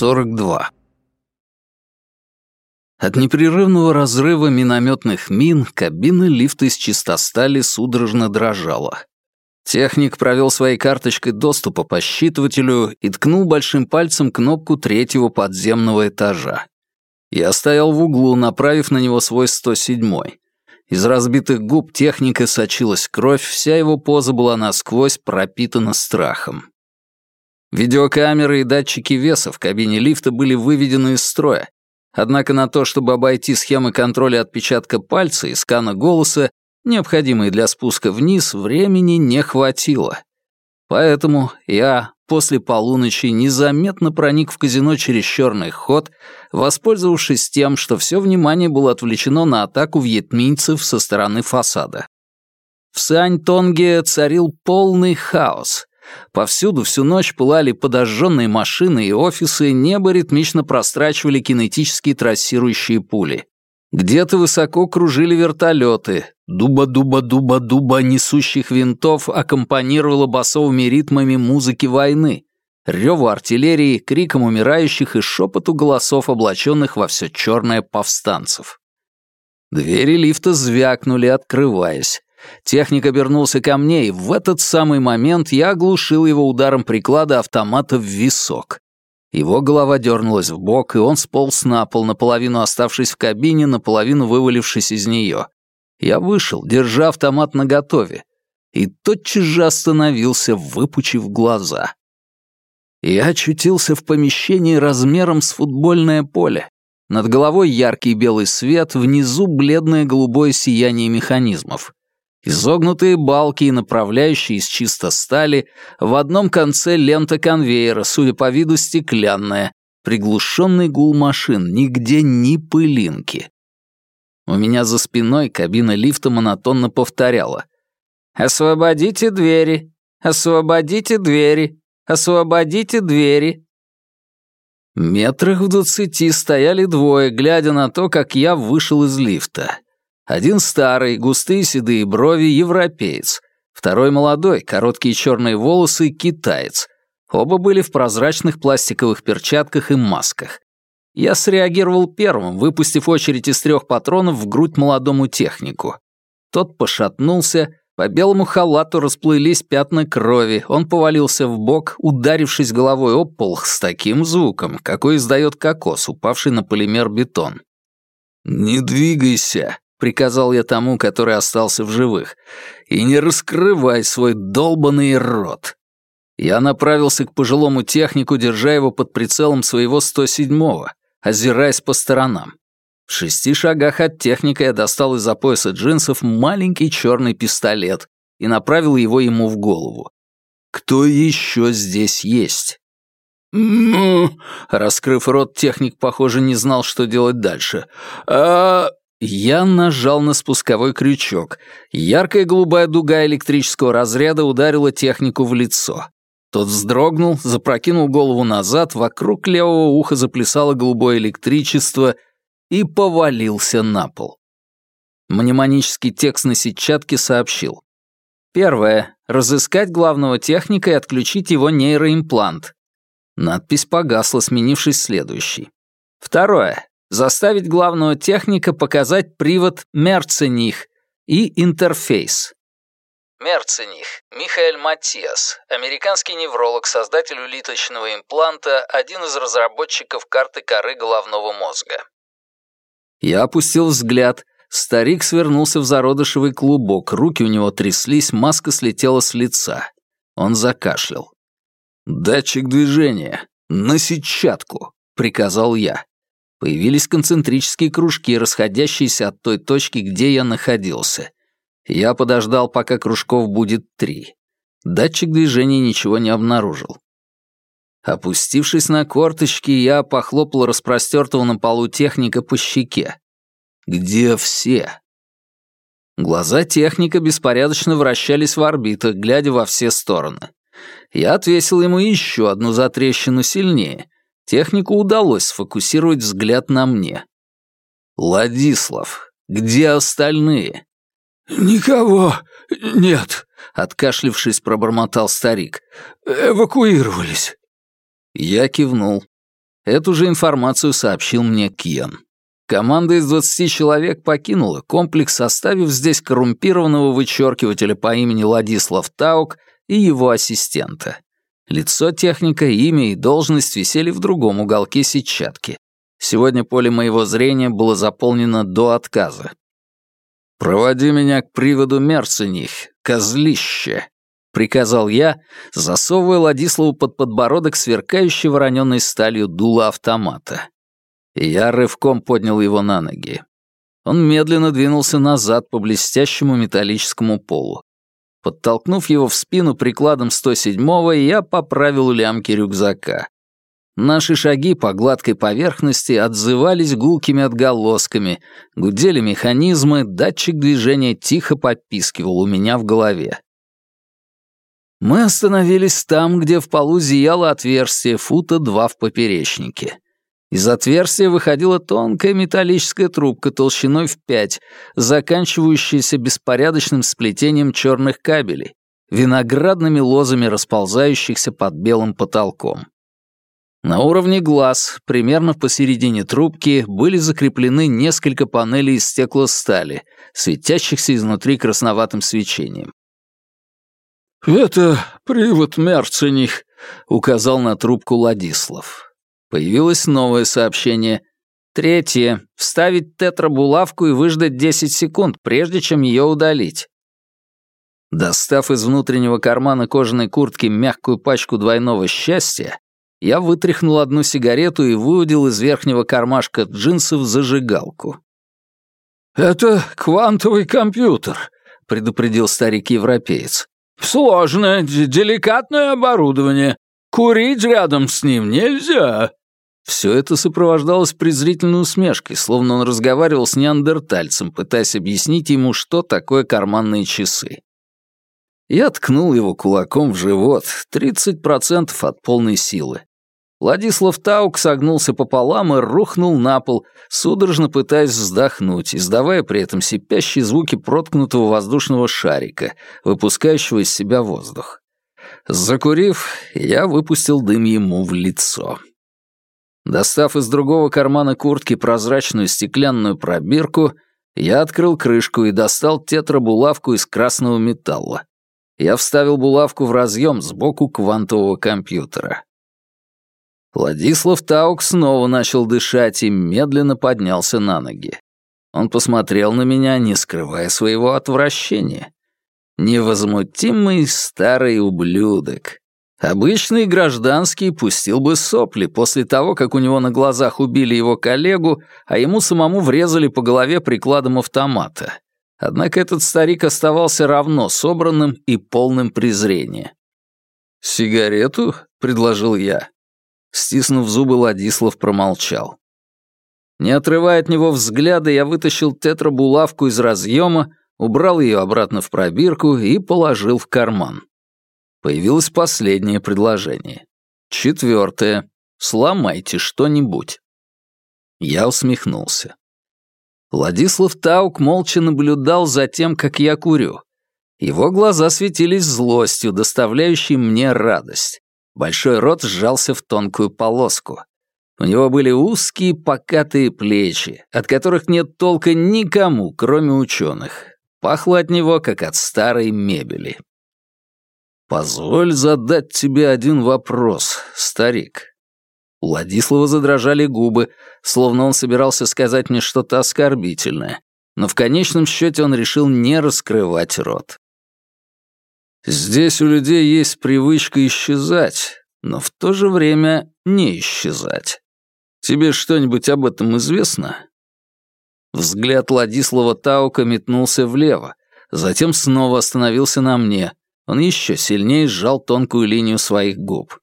42. От непрерывного разрыва минометных мин кабина лифта из чистостали судорожно дрожала. Техник провел своей карточкой доступа по считывателю и ткнул большим пальцем кнопку третьего подземного этажа. Я стоял в углу, направив на него свой 107-й. Из разбитых губ техника сочилась кровь, вся его поза была насквозь пропитана страхом. Видеокамеры и датчики веса в кабине лифта были выведены из строя, однако на то, чтобы обойти схемы контроля отпечатка пальца и скана голоса, необходимые для спуска вниз, времени не хватило. Поэтому я после полуночи незаметно проник в казино через черный ход, воспользовавшись тем, что все внимание было отвлечено на атаку вьетминцев со стороны фасада. В Сань-Тонге царил полный хаос. Повсюду всю ночь пылали подожженные машины и офисы, небо ритмично прострачивали кинетические трассирующие пули. Где-то высоко кружили вертолеты. Дуба-дуба-дуба-дуба несущих винтов аккомпанировала басовыми ритмами музыки войны, реву артиллерии, криком умирающих и шепоту голосов, облаченных во все черное повстанцев. Двери лифта звякнули, открываясь. Техник обернулся ко мне, и в этот самый момент я оглушил его ударом приклада автомата в висок. Его голова дернулась в бок, и он сполз на пол, наполовину оставшись в кабине, наполовину вывалившись из нее. Я вышел, держа автомат наготове, и тотчас же остановился, выпучив глаза. Я очутился в помещении размером с футбольное поле. Над головой яркий белый свет, внизу бледное голубое сияние механизмов. Изогнутые балки и направляющие из чисто стали, в одном конце лента конвейера, судя по виду стеклянная, приглушенный гул машин, нигде ни пылинки. У меня за спиной кабина лифта монотонно повторяла. «Освободите двери! Освободите двери! Освободите двери!» Метрах в двадцати стояли двое, глядя на то, как я вышел из лифта. Один старый, густые седые брови, европеец. Второй молодой, короткие черные волосы, китаец. Оба были в прозрачных пластиковых перчатках и масках. Я среагировал первым, выпустив очередь из трех патронов в грудь молодому технику. Тот пошатнулся, по белому халату расплылись пятна крови, он повалился в бок, ударившись головой об пол с таким звуком, какой издает кокос, упавший на полимер бетон. «Не двигайся», приказал я тому, который остался в живых, и не раскрывай свой долбанный рот. Я направился к пожилому технику, держа его под прицелом своего 107-го, озираясь по сторонам. В шести шагах от техника я достал из-за пояса джинсов маленький черный пистолет и направил его ему в голову. Кто еще здесь есть? «Ну...» Раскрыв рот, техник, похоже, не знал, что делать дальше. «А...» Я нажал на спусковой крючок. Яркая голубая дуга электрического разряда ударила технику в лицо. Тот вздрогнул, запрокинул голову назад, вокруг левого уха заплясало голубое электричество и повалился на пол. Мнемонический текст на сетчатке сообщил. Первое. Разыскать главного техника и отключить его нейроимплант. Надпись погасла, сменившись следующей. Второе заставить главного техника показать привод Мерцених и интерфейс. Мерцених, Михаэль Матиас, американский невролог, создатель улиточного импланта, один из разработчиков карты коры головного мозга. Я опустил взгляд. Старик свернулся в зародышевый клубок, руки у него тряслись, маска слетела с лица. Он закашлял. «Датчик движения. На сетчатку», — приказал я. Появились концентрические кружки, расходящиеся от той точки, где я находился. Я подождал, пока кружков будет три. Датчик движения ничего не обнаружил. Опустившись на корточки, я похлопал распростертого на полу техника по щеке. «Где все?» Глаза техника беспорядочно вращались в орбитах, глядя во все стороны. Я отвесил ему еще одну затрещину сильнее, Технику удалось сфокусировать взгляд на мне. «Владислав, где остальные?» «Никого нет», — откашлившись, пробормотал старик. «Эвакуировались». Я кивнул. Эту же информацию сообщил мне Киан. Команда из 20 человек покинула комплекс, оставив здесь коррумпированного вычеркивателя по имени Ладислав Таук и его ассистента. Лицо техника, имя и должность висели в другом уголке сетчатки. Сегодня поле моего зрения было заполнено до отказа. «Проводи меня к приводу Мерцених, козлище», — приказал я, засовывая Ладиславу под подбородок сверкающий вороненной сталью дуло автомата. Я рывком поднял его на ноги. Он медленно двинулся назад по блестящему металлическому полу. Подтолкнув его в спину прикладом 107-го, я поправил лямки рюкзака. Наши шаги по гладкой поверхности отзывались гулкими отголосками, гудели механизмы, датчик движения тихо попискивал у меня в голове. Мы остановились там, где в полу зияло отверстие фута два в поперечнике. Из отверстия выходила тонкая металлическая трубка толщиной в пять, заканчивающаяся беспорядочным сплетением черных кабелей, виноградными лозами расползающихся под белым потолком. На уровне глаз, примерно посередине трубки, были закреплены несколько панелей из стеклостали, светящихся изнутри красноватым свечением. «Это привод Мерцених», — указал на трубку Ладислав. Появилось новое сообщение. Третье. Вставить тетрабулавку и выждать 10 секунд, прежде чем ее удалить. Достав из внутреннего кармана кожаной куртки мягкую пачку двойного счастья, я вытряхнул одну сигарету и выудил из верхнего кармашка джинсов зажигалку. «Это квантовый компьютер», — предупредил старик-европеец. «Сложное, деликатное оборудование. Курить рядом с ним нельзя». Все это сопровождалось презрительной усмешкой, словно он разговаривал с неандертальцем, пытаясь объяснить ему, что такое карманные часы. Я ткнул его кулаком в живот, 30% от полной силы. Владислав Таук согнулся пополам и рухнул на пол, судорожно пытаясь вздохнуть, издавая при этом сипящие звуки проткнутого воздушного шарика, выпускающего из себя воздух. Закурив, я выпустил дым ему в лицо. Достав из другого кармана куртки прозрачную стеклянную пробирку, я открыл крышку и достал тетрабулавку из красного металла. Я вставил булавку в разъем сбоку квантового компьютера. Владислав Таук снова начал дышать и медленно поднялся на ноги. Он посмотрел на меня, не скрывая своего отвращения. Невозмутимый старый ублюдок. Обычный гражданский пустил бы сопли после того, как у него на глазах убили его коллегу, а ему самому врезали по голове прикладом автомата. Однако этот старик оставался равно собранным и полным презрения. «Сигарету?» — предложил я. Стиснув зубы, Ладислав промолчал. Не отрывая от него взгляда, я вытащил тетрабулавку из разъема, убрал ее обратно в пробирку и положил в карман. Появилось последнее предложение. Четвертое. Сломайте что-нибудь. Я усмехнулся. Владислав Таук молча наблюдал за тем, как я курю. Его глаза светились злостью, доставляющей мне радость. Большой рот сжался в тонкую полоску. У него были узкие покатые плечи, от которых нет толка никому, кроме ученых. Пахло от него, как от старой мебели. «Позволь задать тебе один вопрос, старик». У Владислава задрожали губы, словно он собирался сказать мне что-то оскорбительное, но в конечном счете он решил не раскрывать рот. Здесь у людей есть привычка исчезать, но в то же время не исчезать. Тебе что-нибудь об этом известно? Взгляд Владислава Таука метнулся влево, затем снова остановился на мне, он еще сильнее сжал тонкую линию своих губ.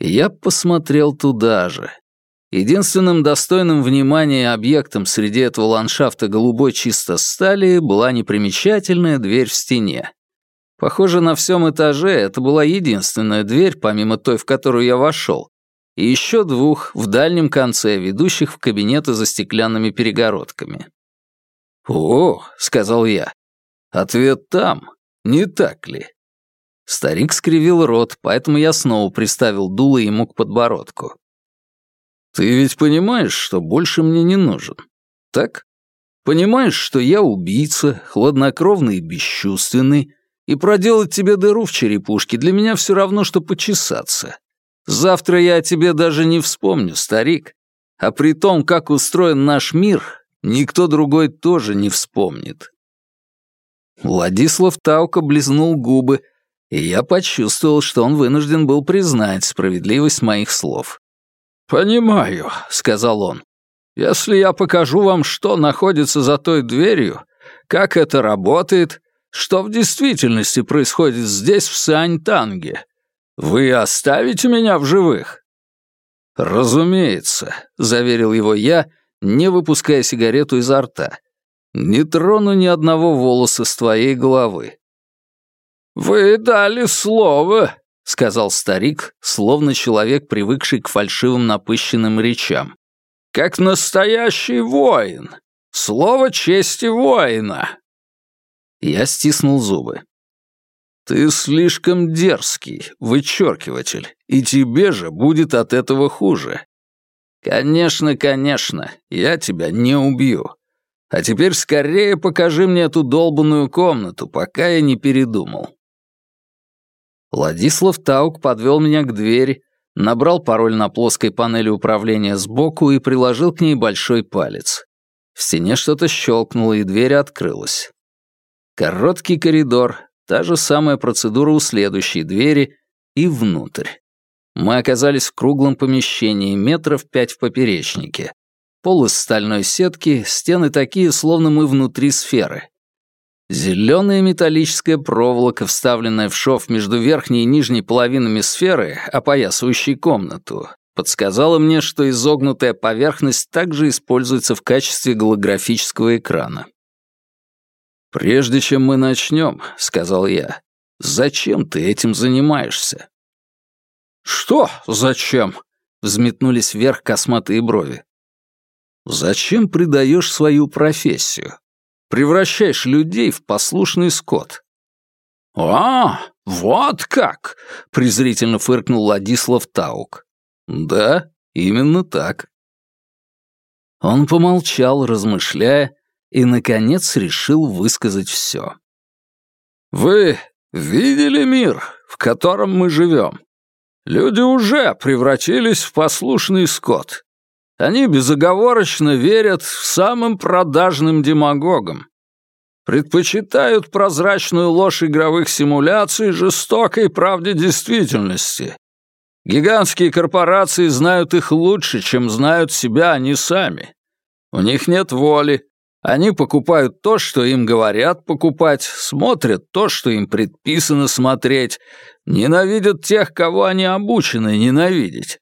Я посмотрел туда же. Единственным достойным внимания объектом среди этого ландшафта голубой чисто стали была непримечательная дверь в стене. Похоже, на всем этаже это была единственная дверь, помимо той, в которую я вошел, и еще двух в дальнем конце, ведущих в кабинеты за стеклянными перегородками. «О», — сказал я, — «ответ там, не так ли?» Старик скривил рот, поэтому я снова приставил дуло ему к подбородку. Ты ведь понимаешь, что больше мне не нужен, так? Понимаешь, что я убийца, хладнокровный и бесчувственный, и проделать тебе дыру в черепушке для меня все равно, что почесаться. Завтра я о тебе даже не вспомню, старик. А при том, как устроен наш мир, никто другой тоже не вспомнит. Владислав Таука близнул губы, и я почувствовал, что он вынужден был признать справедливость моих слов. «Понимаю», — сказал он. «Если я покажу вам, что находится за той дверью, как это работает, что в действительности происходит здесь, в Сань-Танге, вы оставите меня в живых?» «Разумеется», — заверил его я, не выпуская сигарету изо рта. «Не трону ни одного волоса с твоей головы». «Вы дали слово», — сказал старик, словно человек, привыкший к фальшивым напыщенным речам. «Как настоящий воин! Слово чести воина!» Я стиснул зубы. «Ты слишком дерзкий, вычеркиватель, и тебе же будет от этого хуже. Конечно, конечно, я тебя не убью. А теперь скорее покажи мне эту долбанную комнату, пока я не передумал». Владислав Таук подвел меня к двери, набрал пароль на плоской панели управления сбоку и приложил к ней большой палец. В стене что-то щелкнуло, и дверь открылась. Короткий коридор, та же самая процедура у следующей двери и внутрь. Мы оказались в круглом помещении, метров пять в поперечнике. Пол из стальной сетки, стены такие, словно мы внутри сферы. Зеленая металлическая проволока, вставленная в шов между верхней и нижней половинами сферы, опоясывающей комнату, подсказала мне, что изогнутая поверхность также используется в качестве голографического экрана. «Прежде чем мы начнем», — сказал я, — «зачем ты этим занимаешься?» «Что зачем?» — взметнулись вверх косматые брови. «Зачем предаешь свою профессию? превращаешь людей в послушный скот». «А, вот как!» — презрительно фыркнул Ладислав Таук. «Да, именно так». Он помолчал, размышляя, и, наконец, решил высказать все. «Вы видели мир, в котором мы живем? Люди уже превратились в послушный скот. Они безоговорочно верят самым продажным демагогам. Предпочитают прозрачную ложь игровых симуляций жестокой правде действительности. Гигантские корпорации знают их лучше, чем знают себя они сами. У них нет воли. Они покупают то, что им говорят покупать, смотрят то, что им предписано смотреть, ненавидят тех, кого они обучены ненавидеть.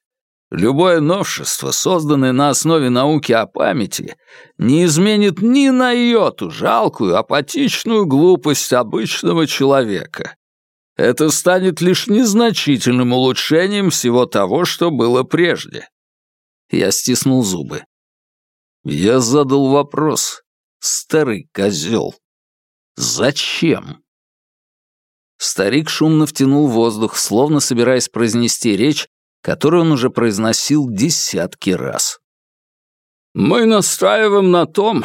Любое новшество, созданное на основе науки о памяти, не изменит ни на йоту жалкую, апатичную глупость обычного человека. Это станет лишь незначительным улучшением всего того, что было прежде. Я стиснул зубы. Я задал вопрос. Старый козел. Зачем? Старик шумно втянул воздух, словно собираясь произнести речь, которую он уже произносил десятки раз. «Мы настаиваем на том,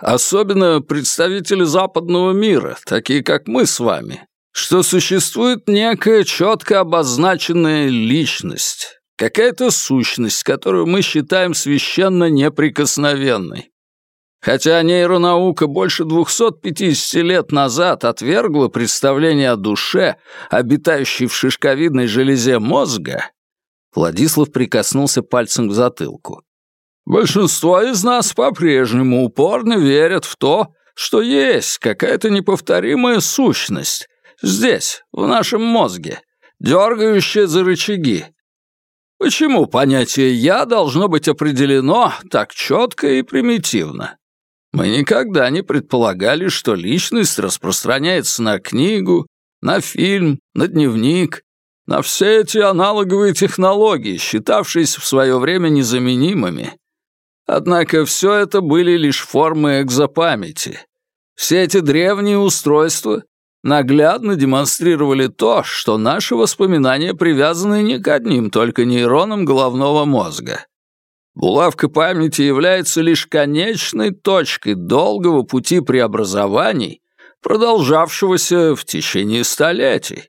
особенно представители западного мира, такие как мы с вами, что существует некая четко обозначенная личность, какая-то сущность, которую мы считаем священно неприкосновенной. Хотя нейронаука больше 250 лет назад отвергла представление о душе, обитающей в шишковидной железе мозга, Владислав прикоснулся пальцем к затылку. «Большинство из нас по-прежнему упорно верят в то, что есть какая-то неповторимая сущность здесь, в нашем мозге, дергающая за рычаги. Почему понятие «я» должно быть определено так четко и примитивно? Мы никогда не предполагали, что личность распространяется на книгу, на фильм, на дневник, на все эти аналоговые технологии, считавшиеся в свое время незаменимыми. Однако все это были лишь формы экзопамяти. Все эти древние устройства наглядно демонстрировали то, что наши воспоминания привязаны не к одним только нейронам головного мозга. Булавка памяти является лишь конечной точкой долгого пути преобразований, продолжавшегося в течение столетий.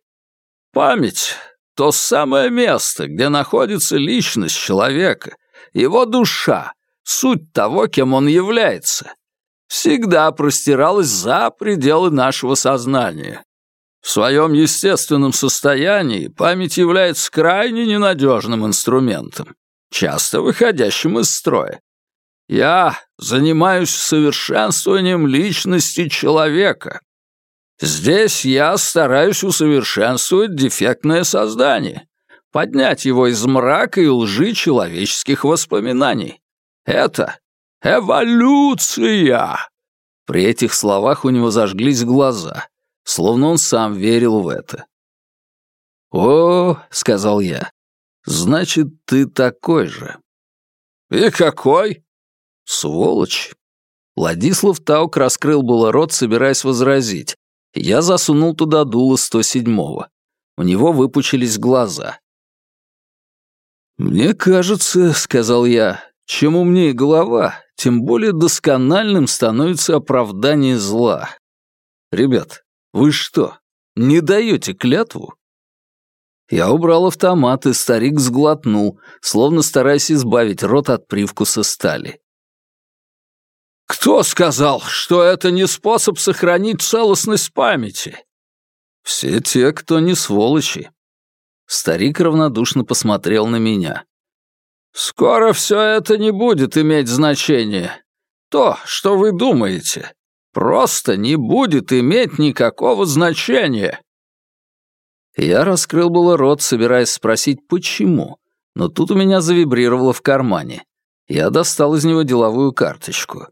Память — то самое место, где находится личность человека, его душа, суть того, кем он является, всегда простиралась за пределы нашего сознания. В своем естественном состоянии память является крайне ненадежным инструментом, часто выходящим из строя. Я занимаюсь совершенствованием личности человека. Здесь я стараюсь усовершенствовать дефектное создание, поднять его из мрака и лжи человеческих воспоминаний. Это эволюция!» При этих словах у него зажглись глаза, словно он сам верил в это. «О, — сказал я, — значит, ты такой же». «И какой?» «Сволочь!» Владислав Таук раскрыл было рот, собираясь возразить. Я засунул туда дуло 107-го. У него выпучились глаза. «Мне кажется, — сказал я, — чем умнее голова, тем более доскональным становится оправдание зла. Ребят, вы что, не даете клятву?» Я убрал автомат, и старик сглотнул, словно стараясь избавить рот от привкуса стали. «Кто сказал, что это не способ сохранить целостность памяти?» «Все те, кто не сволочи». Старик равнодушно посмотрел на меня. «Скоро все это не будет иметь значения. То, что вы думаете, просто не будет иметь никакого значения». Я раскрыл было рот, собираясь спросить, почему, но тут у меня завибрировало в кармане. Я достал из него деловую карточку.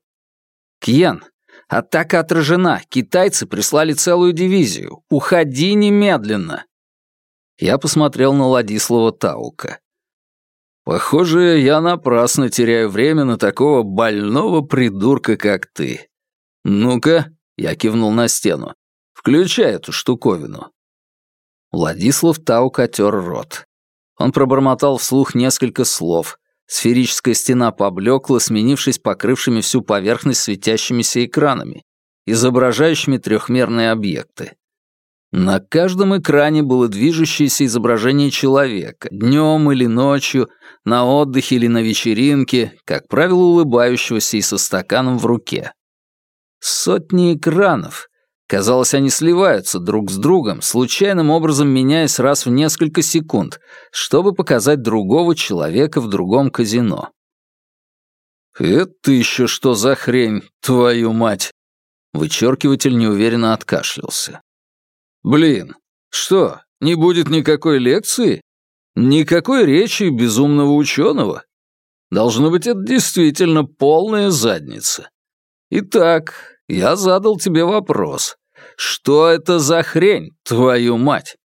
«Кьен, атака отражена. Китайцы прислали целую дивизию. Уходи немедленно!» Я посмотрел на Ладислава Таука. «Похоже, я напрасно теряю время на такого больного придурка, как ты. Ну-ка», — я кивнул на стену, — «включай эту штуковину». Владислав Таук отер рот. Он пробормотал вслух несколько слов, Сферическая стена поблекла, сменившись покрывшими всю поверхность светящимися экранами, изображающими трехмерные объекты. На каждом экране было движущееся изображение человека, днем или ночью, на отдыхе или на вечеринке, как правило, улыбающегося и со стаканом в руке. Сотни экранов, Казалось, они сливаются друг с другом, случайным образом меняясь раз в несколько секунд, чтобы показать другого человека в другом казино. «Это еще что за хрень, твою мать?» Вычеркиватель неуверенно откашлялся. «Блин, что, не будет никакой лекции? Никакой речи безумного ученого? Должно быть, это действительно полная задница. Итак, я задал тебе вопрос. Что это за хрень, твою мать?»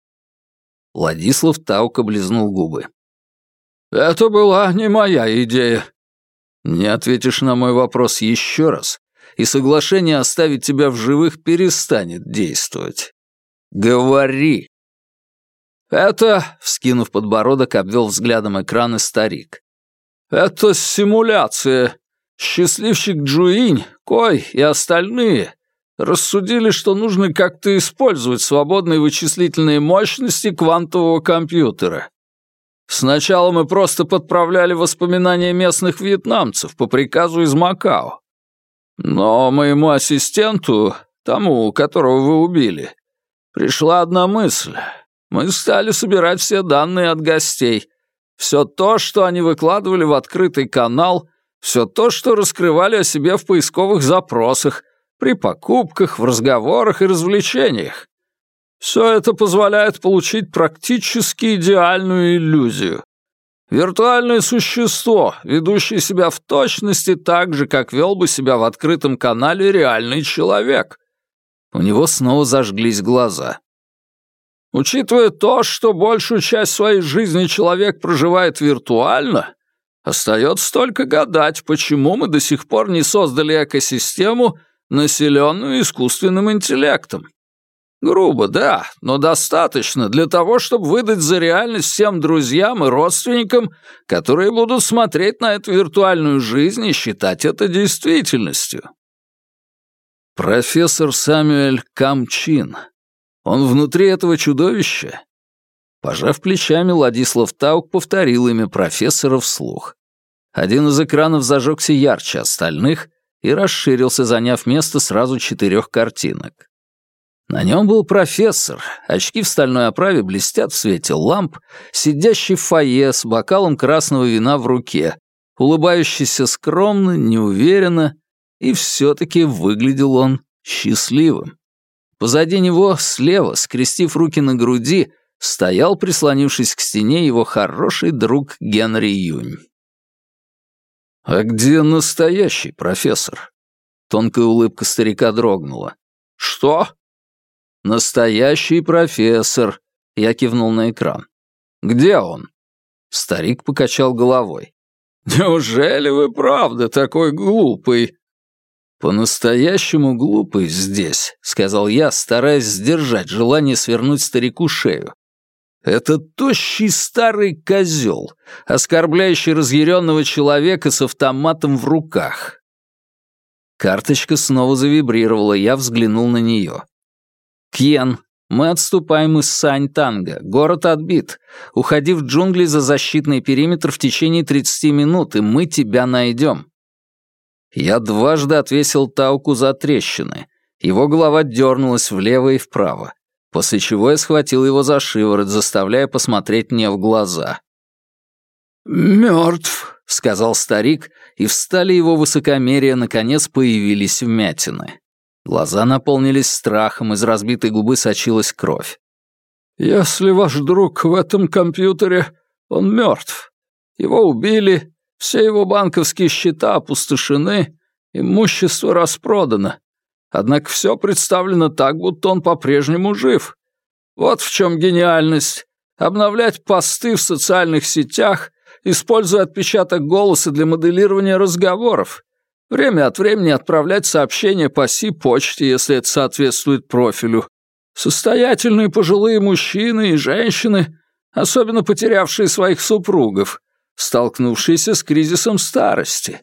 Владислав Таук облизнул губы. «Это была не моя идея». «Не ответишь на мой вопрос еще раз, и соглашение оставить тебя в живых перестанет действовать. Говори!» «Это...» — вскинув подбородок, обвел взглядом экраны старик. «Это симуляция. Счастливчик Джуинь, Кой и остальные рассудили, что нужно как-то использовать свободные вычислительные мощности квантового компьютера. Сначала мы просто подправляли воспоминания местных вьетнамцев по приказу из Макао. Но моему ассистенту, тому, которого вы убили, пришла одна мысль. Мы стали собирать все данные от гостей. Все то, что они выкладывали в открытый канал, все то, что раскрывали о себе в поисковых запросах, при покупках, в разговорах и развлечениях. Все это позволяет получить практически идеальную иллюзию. Виртуальное существо, ведущее себя в точности так же, как вел бы себя в открытом канале реальный человек. У него снова зажглись глаза. Учитывая то, что большую часть своей жизни человек проживает виртуально, остается только гадать, почему мы до сих пор не создали экосистему, населенную искусственным интеллектом. Грубо, да, но достаточно для того, чтобы выдать за реальность всем друзьям и родственникам, которые будут смотреть на эту виртуальную жизнь и считать это действительностью. Профессор Самюэль Камчин. Он внутри этого чудовища? Пожав плечами, Ладислав Таук повторил имя профессора вслух. Один из экранов зажегся ярче остальных и расширился, заняв место сразу четырех картинок. На нем был профессор, очки в стальной оправе блестят в свете ламп, сидящий в фойе с бокалом красного вина в руке, улыбающийся скромно, неуверенно, и все-таки выглядел он счастливым. Позади него, слева, скрестив руки на груди, стоял, прислонившись к стене, его хороший друг Генри Юнь. «А где настоящий профессор?» Тонкая улыбка старика дрогнула. «Что?» «Настоящий профессор», — я кивнул на экран. «Где он?» Старик покачал головой. «Неужели вы правда такой глупый?» «По-настоящему глупый здесь», — сказал я, стараясь сдержать желание свернуть старику шею. «Это тощий старый козел, оскорбляющий разъяренного человека с автоматом в руках». Карточка снова завибрировала, я взглянул на нее. «Кьен, мы отступаем из Сань-Танга. Город отбит. Уходи в джунгли за защитный периметр в течение 30 минут, и мы тебя найдем». Я дважды отвесил Тауку за трещины. Его голова дернулась влево и вправо, после чего я схватил его за шиворот, заставляя посмотреть мне в глаза. «Мертв», — сказал старик, и в стали его высокомерия наконец появились вмятины. Глаза наполнились страхом, из разбитой губы сочилась кровь. «Если ваш друг в этом компьютере, он мертв. Его убили, все его банковские счета опустошены, имущество распродано. Однако все представлено так, будто он по-прежнему жив. Вот в чем гениальность. Обновлять посты в социальных сетях, используя отпечаток голоса для моделирования разговоров. Время от времени отправлять сообщения по Си-почте, если это соответствует профилю. Состоятельные пожилые мужчины и женщины, особенно потерявшие своих супругов, столкнувшиеся с кризисом старости.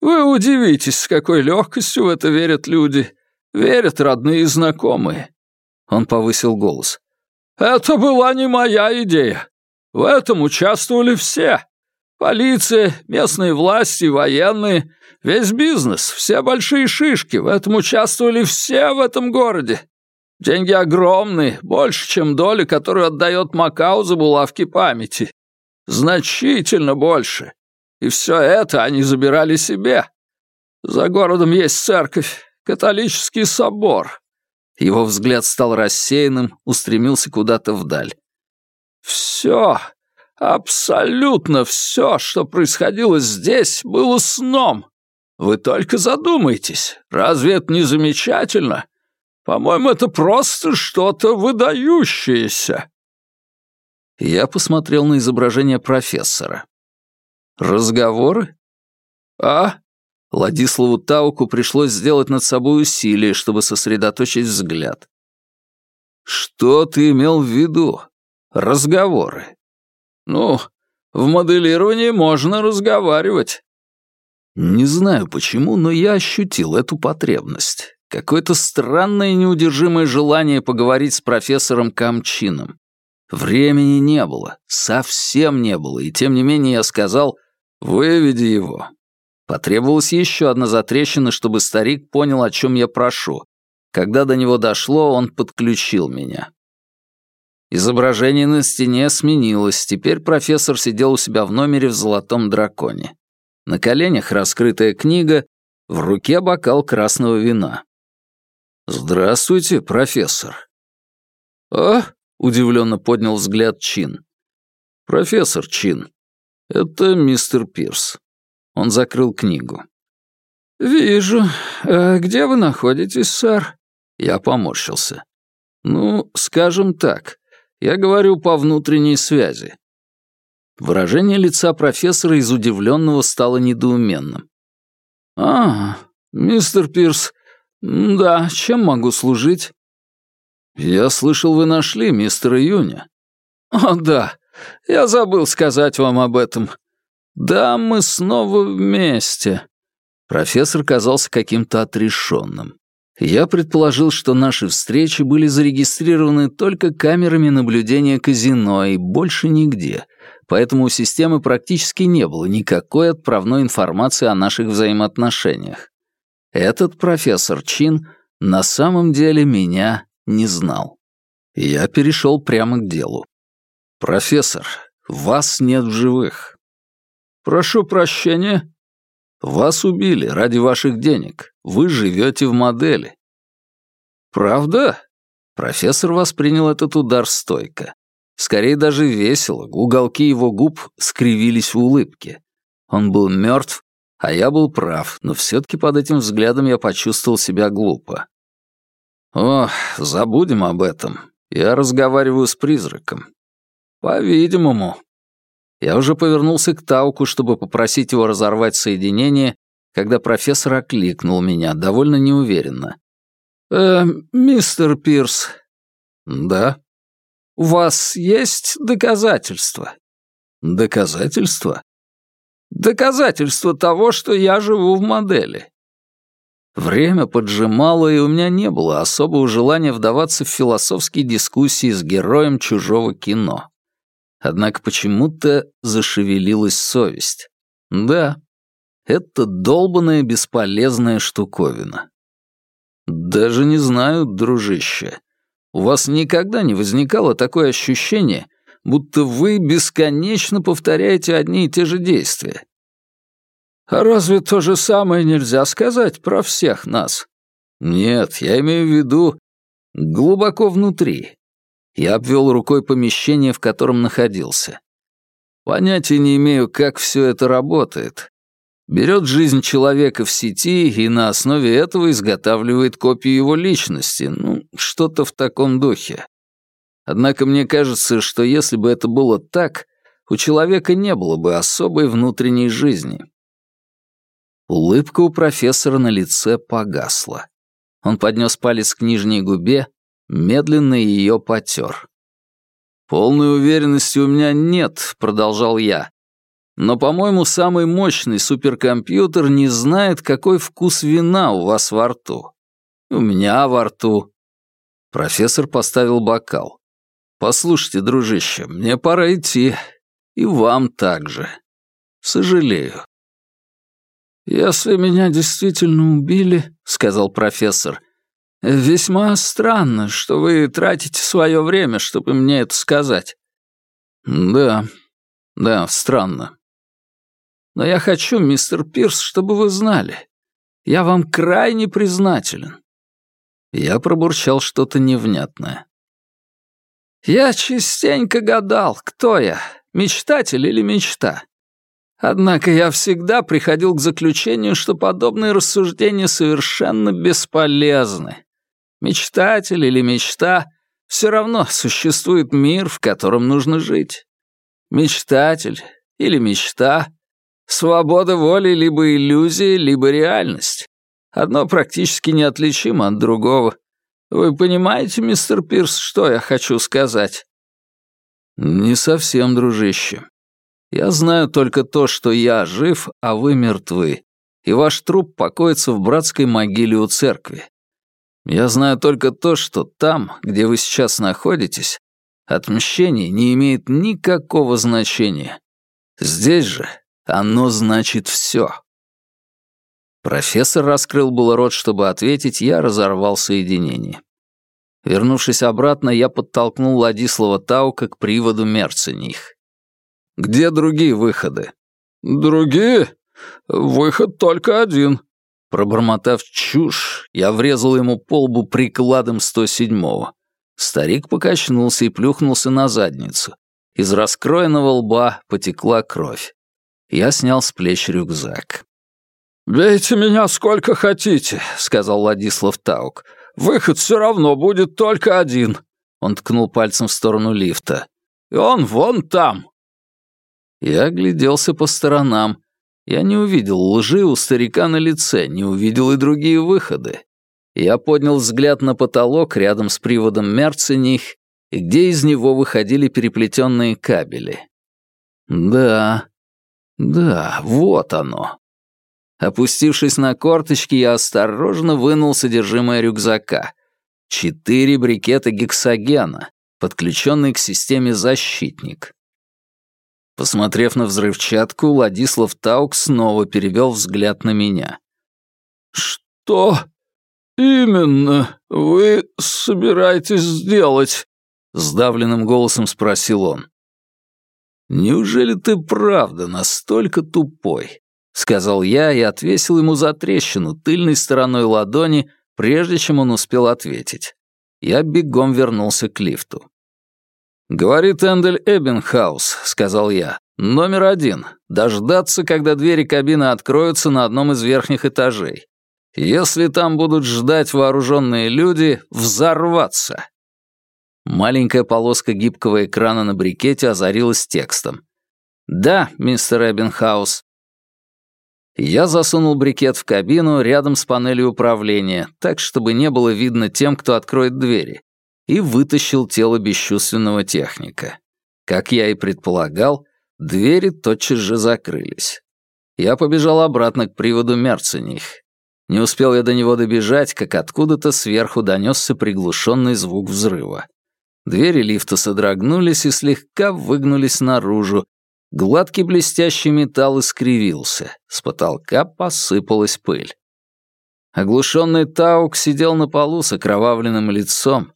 Вы удивитесь, с какой легкостью в это верят люди. Верят родные и знакомые. Он повысил голос. Это была не моя идея. В этом участвовали все. Полиция, местные власти, военные, весь бизнес, все большие шишки, в этом участвовали все в этом городе. Деньги огромные, больше, чем доля, которую отдает Макао за булавки памяти. Значительно больше. И все это они забирали себе. За городом есть церковь, католический собор. Его взгляд стал рассеянным, устремился куда-то вдаль. Все, абсолютно все, что происходило здесь, было сном. Вы только задумайтесь, разве это не замечательно? По-моему, это просто что-то выдающееся. Я посмотрел на изображение профессора. Разговоры? А? Ладиславу Тауку пришлось сделать над собой усилие, чтобы сосредоточить взгляд. Что ты имел в виду? Разговоры. Ну, в моделировании можно разговаривать. Не знаю почему, но я ощутил эту потребность. Какое-то странное неудержимое желание поговорить с профессором Камчином. Времени не было, совсем не было, и тем не менее я сказал «Выведи его». Потребовалась еще одна затрещина, чтобы старик понял, о чем я прошу. Когда до него дошло, он подключил меня. Изображение на стене сменилось, теперь профессор сидел у себя в номере в золотом драконе. На коленях раскрытая книга, в руке бокал красного вина. «Здравствуйте, профессор». «А, Удивленно поднял взгляд Чин. «Профессор Чин, это мистер Пирс». Он закрыл книгу. «Вижу. А где вы находитесь, сэр?» Я поморщился. «Ну, скажем так, я говорю по внутренней связи». Выражение лица профессора из удивленного стало недоуменным. «А, мистер Пирс, да, чем могу служить?» «Я слышал, вы нашли мистера Юня». «О, да. Я забыл сказать вам об этом. Да, мы снова вместе». Профессор казался каким-то отрешенным. Я предположил, что наши встречи были зарегистрированы только камерами наблюдения казино и больше нигде, поэтому у системы практически не было никакой отправной информации о наших взаимоотношениях. Этот профессор Чин на самом деле меня не знал. Я перешел прямо к делу. «Профессор, вас нет в живых». «Прошу прощения». «Вас убили ради ваших денег. Вы живете в модели». «Правда?» Профессор воспринял этот удар стойко. Скорее даже весело, уголки его губ скривились в улыбке. Он был мертв, а я был прав, но все-таки под этим взглядом я почувствовал себя глупо. О, забудем об этом. Я разговариваю с призраком. По-видимому. Я уже повернулся к Тауку, чтобы попросить его разорвать соединение, когда профессор окликнул меня, довольно неуверенно. «Э, мистер Пирс». «Да». «У вас есть доказательства?» «Доказательства?» «Доказательства того, что я живу в модели». Время поджимало, и у меня не было особого желания вдаваться в философские дискуссии с героем чужого кино. Однако почему-то зашевелилась совесть. Да, это долбанная бесполезная штуковина. Даже не знаю, дружище. У вас никогда не возникало такое ощущение, будто вы бесконечно повторяете одни и те же действия? А разве то же самое нельзя сказать про всех нас? Нет, я имею в виду глубоко внутри. Я обвел рукой помещение, в котором находился. Понятия не имею, как все это работает, берет жизнь человека в сети и на основе этого изготавливает копию его личности, ну, что-то в таком духе. Однако мне кажется, что если бы это было так, у человека не было бы особой внутренней жизни. Улыбка у профессора на лице погасла. Он поднес палец к нижней губе, медленно ее потер. «Полной уверенности у меня нет», — продолжал я. Но, по-моему, самый мощный суперкомпьютер не знает, какой вкус вина у вас во рту. У меня во рту. Профессор поставил бокал. Послушайте, дружище, мне пора идти. И вам также. Сожалею. «Если меня действительно убили», — сказал профессор, — «весьма странно, что вы тратите свое время, чтобы мне это сказать». «Да, да, странно. Но я хочу, мистер Пирс, чтобы вы знали. Я вам крайне признателен». Я пробурчал что-то невнятное. «Я частенько гадал, кто я, мечтатель или мечта. Однако я всегда приходил к заключению, что подобные рассуждения совершенно бесполезны. Мечтатель или мечта — все равно существует мир, в котором нужно жить. Мечтатель или мечта Свобода воли либо иллюзия, либо реальность. Одно практически неотличимо от другого. Вы понимаете, мистер Пирс, что я хочу сказать? Не совсем, дружище. Я знаю только то, что я жив, а вы мертвы, и ваш труп покоится в братской могиле у церкви. Я знаю только то, что там, где вы сейчас находитесь, отмщение не имеет никакого значения. Здесь же оно значит все. Профессор раскрыл был рот, чтобы ответить, я разорвал соединение. Вернувшись обратно, я подтолкнул Ладислава Таука к приводу Мерцених. «Где другие выходы?» «Другие? Выход только один». Пробормотав чушь, я врезал ему по лбу прикладом 107-го. Старик покачнулся и плюхнулся на задницу. Из раскроенного лба потекла кровь. Я снял с плеч рюкзак. «Бейте меня сколько хотите», — сказал Владислав Таук. «Выход все равно будет только один». Он ткнул пальцем в сторону лифта. «И он вон там». Я огляделся по сторонам. Я не увидел лжи у старика на лице, не увидел и другие выходы. Я поднял взгляд на потолок рядом с приводом Мерцених, где из него выходили переплетенные кабели. Да, да, вот оно. Опустившись на корточки, я осторожно вынул содержимое рюкзака. Четыре брикета гексогена, подключенные к системе «Защитник». Посмотрев на взрывчатку, Владислав Таук снова перевел взгляд на меня. «Что именно вы собираетесь сделать?» — сдавленным голосом спросил он. «Неужели ты правда настолько тупой?» — сказал я и отвесил ему за трещину тыльной стороной ладони, прежде чем он успел ответить. Я бегом вернулся к лифту. «Говорит Эндель Эббенхаус», — сказал я. «Номер один. Дождаться, когда двери кабины откроются на одном из верхних этажей. Если там будут ждать вооруженные люди, взорваться». Маленькая полоска гибкого экрана на брикете озарилась текстом. «Да, мистер Эббенхаус». Я засунул брикет в кабину рядом с панелью управления, так, чтобы не было видно тем, кто откроет двери, и вытащил тело бесчувственного техника. Как я и предполагал, двери тотчас же закрылись. Я побежал обратно к приводу Мерцених. Не успел я до него добежать, как откуда-то сверху донесся приглушенный звук взрыва. Двери лифта содрогнулись и слегка выгнулись наружу. Гладкий блестящий металл искривился. С потолка посыпалась пыль. Оглушенный Таук сидел на полу с окровавленным лицом,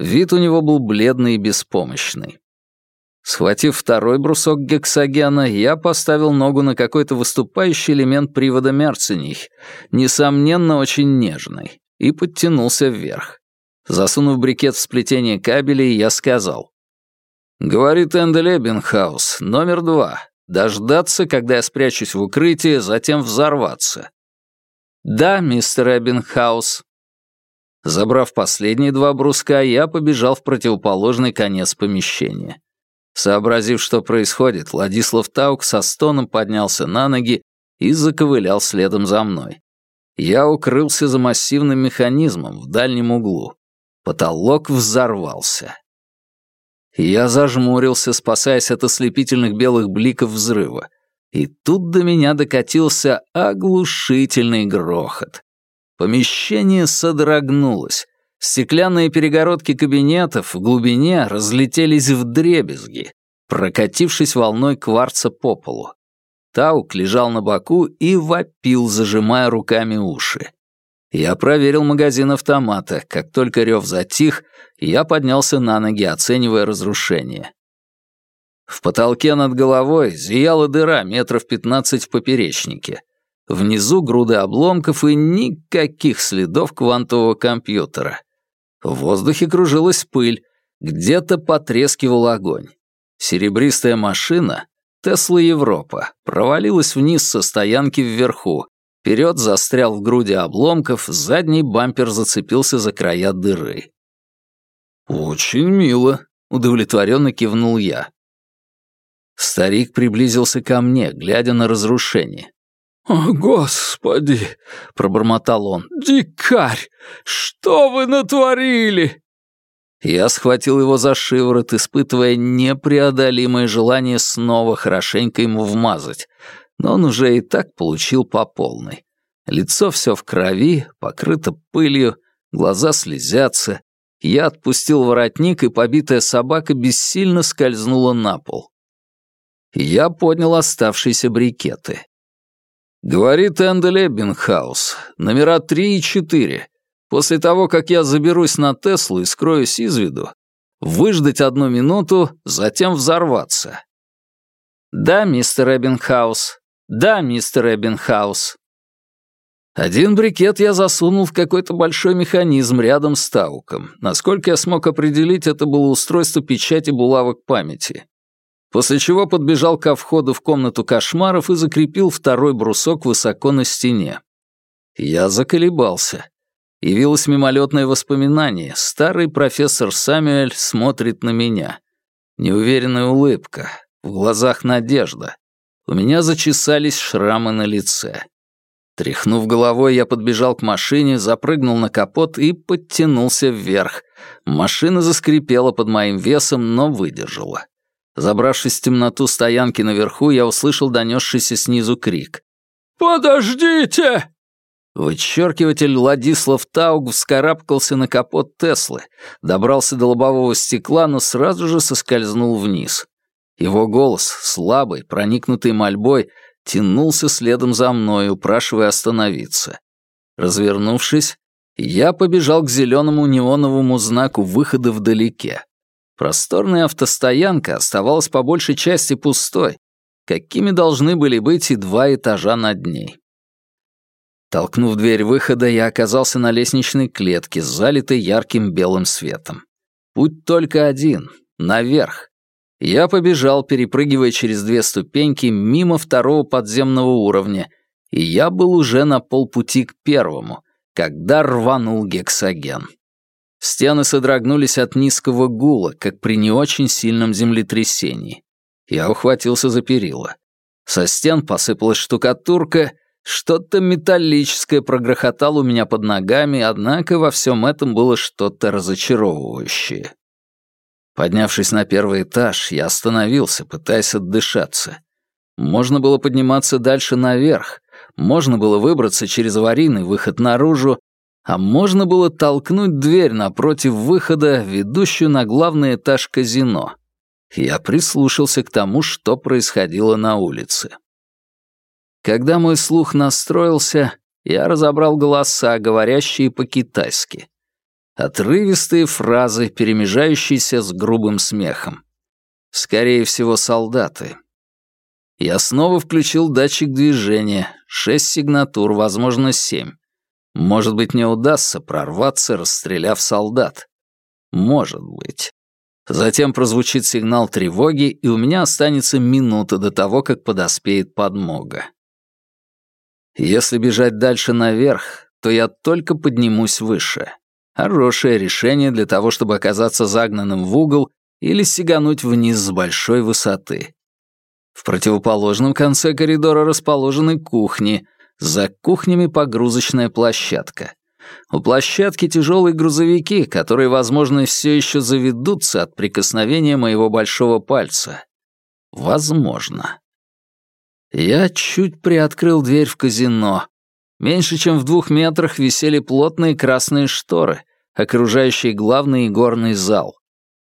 Вид у него был бледный и беспомощный. Схватив второй брусок гексогена, я поставил ногу на какой-то выступающий элемент привода Мерцених, несомненно, очень нежный, и подтянулся вверх. Засунув брикет в сплетение кабелей, я сказал. «Говорит Эндель Эббенхаус, номер два. Дождаться, когда я спрячусь в укрытии, затем взорваться». «Да, мистер Эббенхаус», Забрав последние два бруска, я побежал в противоположный конец помещения. Сообразив, что происходит, Владислав Таук со стоном поднялся на ноги и заковылял следом за мной. Я укрылся за массивным механизмом в дальнем углу. Потолок взорвался. Я зажмурился, спасаясь от ослепительных белых бликов взрыва. И тут до меня докатился оглушительный грохот. Помещение содрогнулось. Стеклянные перегородки кабинетов в глубине разлетелись в дребезги, прокатившись волной кварца по полу. Таук лежал на боку и вопил, зажимая руками уши. Я проверил магазин автомата. Как только рев затих, я поднялся на ноги, оценивая разрушение. В потолке над головой зияла дыра метров пятнадцать в поперечнике. Внизу груды обломков и никаких следов квантового компьютера. В воздухе кружилась пыль, где-то потрескивал огонь. Серебристая машина, Тесла Европа, провалилась вниз со стоянки вверху. Вперед застрял в груди обломков, задний бампер зацепился за края дыры. «Очень мило», — удовлетворенно кивнул я. Старик приблизился ко мне, глядя на разрушение. «О, Господи!» — пробормотал он. «Дикарь! Что вы натворили?» Я схватил его за шиворот, испытывая непреодолимое желание снова хорошенько ему вмазать, но он уже и так получил по полной. Лицо все в крови, покрыто пылью, глаза слезятся. Я отпустил воротник, и побитая собака бессильно скользнула на пол. Я поднял оставшиеся брикеты. Говорит Эндель Эббинхаус, номера три и четыре. После того, как я заберусь на Теслу и скроюсь из виду, выждать одну минуту, затем взорваться. Да, мистер Эббинхаус. Да, мистер Эббинхаус. Один брикет я засунул в какой-то большой механизм рядом с Тауком. Насколько я смог определить, это было устройство печати булавок памяти после чего подбежал ко входу в комнату кошмаров и закрепил второй брусок высоко на стене. Я заколебался. Явилось мимолетное воспоминание. Старый профессор Самюэль смотрит на меня. Неуверенная улыбка. В глазах надежда. У меня зачесались шрамы на лице. Тряхнув головой, я подбежал к машине, запрыгнул на капот и подтянулся вверх. Машина заскрипела под моим весом, но выдержала. Забравшись в темноту стоянки наверху, я услышал донесшийся снизу крик. «Подождите!» Вычеркиватель Владислав Тауг вскарабкался на капот Теслы, добрался до лобового стекла, но сразу же соскользнул вниз. Его голос, слабый, проникнутый мольбой, тянулся следом за мной, упрашивая остановиться. Развернувшись, я побежал к зеленому неоновому знаку выхода вдалеке. Просторная автостоянка оставалась по большей части пустой, какими должны были быть и два этажа над ней. Толкнув дверь выхода, я оказался на лестничной клетке, залитой ярким белым светом. Путь только один — наверх. Я побежал, перепрыгивая через две ступеньки, мимо второго подземного уровня, и я был уже на полпути к первому, когда рванул гексоген. Стены содрогнулись от низкого гула, как при не очень сильном землетрясении. Я ухватился за перила. Со стен посыпалась штукатурка, что-то металлическое прогрохотало у меня под ногами, однако во всем этом было что-то разочаровывающее. Поднявшись на первый этаж, я остановился, пытаясь отдышаться. Можно было подниматься дальше наверх, можно было выбраться через аварийный выход наружу, а можно было толкнуть дверь напротив выхода, ведущую на главный этаж казино. Я прислушался к тому, что происходило на улице. Когда мой слух настроился, я разобрал голоса, говорящие по-китайски. Отрывистые фразы, перемежающиеся с грубым смехом. Скорее всего, солдаты. Я снова включил датчик движения. Шесть сигнатур, возможно, семь. Может быть, не удастся прорваться, расстреляв солдат. Может быть. Затем прозвучит сигнал тревоги, и у меня останется минута до того, как подоспеет подмога. Если бежать дальше наверх, то я только поднимусь выше. Хорошее решение для того, чтобы оказаться загнанным в угол или сигануть вниз с большой высоты. В противоположном конце коридора расположены кухни — за кухнями погрузочная площадка. У площадки тяжелые грузовики, которые, возможно, все еще заведутся от прикосновения моего большого пальца. Возможно. Я чуть приоткрыл дверь в казино. Меньше чем в двух метрах висели плотные красные шторы, окружающие главный игорный зал.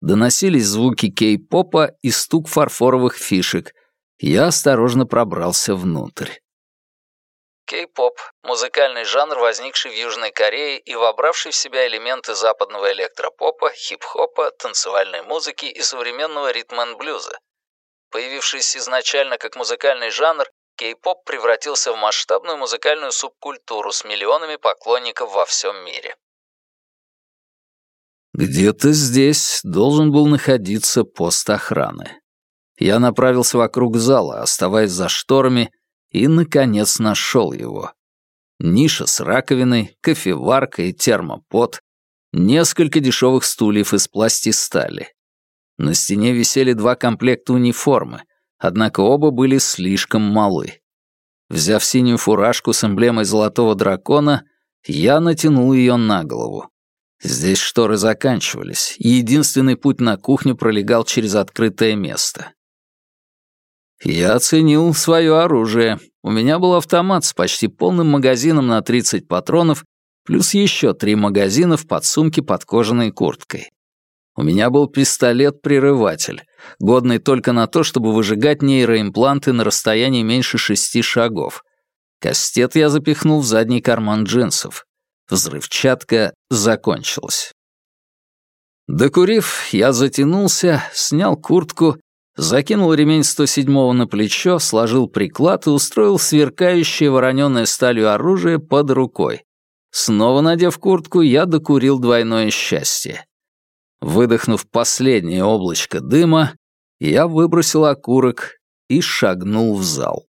Доносились звуки кей-попа и стук фарфоровых фишек. Я осторожно пробрался внутрь. Кей-поп — музыкальный жанр, возникший в Южной Корее и вобравший в себя элементы западного электропопа, хип-хопа, танцевальной музыки и современного ритм-н-блюза. Появившийся изначально как музыкальный жанр, кей-поп превратился в масштабную музыкальную субкультуру с миллионами поклонников во всем мире. Где-то здесь должен был находиться пост охраны. Я направился вокруг зала, оставаясь за шторами, и, наконец, нашел его. Ниша с раковиной, кофеварка и термопот, несколько дешевых стульев из пластистали. На стене висели два комплекта униформы, однако оба были слишком малы. Взяв синюю фуражку с эмблемой золотого дракона, я натянул ее на голову. Здесь шторы заканчивались, и единственный путь на кухню пролегал через открытое место. Я оценил свое оружие. У меня был автомат с почти полным магазином на 30 патронов, плюс еще три магазина в подсумке под кожаной курткой. У меня был пистолет-прерыватель, годный только на то, чтобы выжигать нейроимпланты на расстоянии меньше шести шагов. Кастет я запихнул в задний карман джинсов. Взрывчатка закончилась. Докурив, я затянулся, снял куртку Закинул ремень 107-го на плечо, сложил приклад и устроил сверкающее вороненое сталью оружие под рукой. Снова надев куртку, я докурил двойное счастье. Выдохнув последнее облачко дыма, я выбросил окурок и шагнул в зал.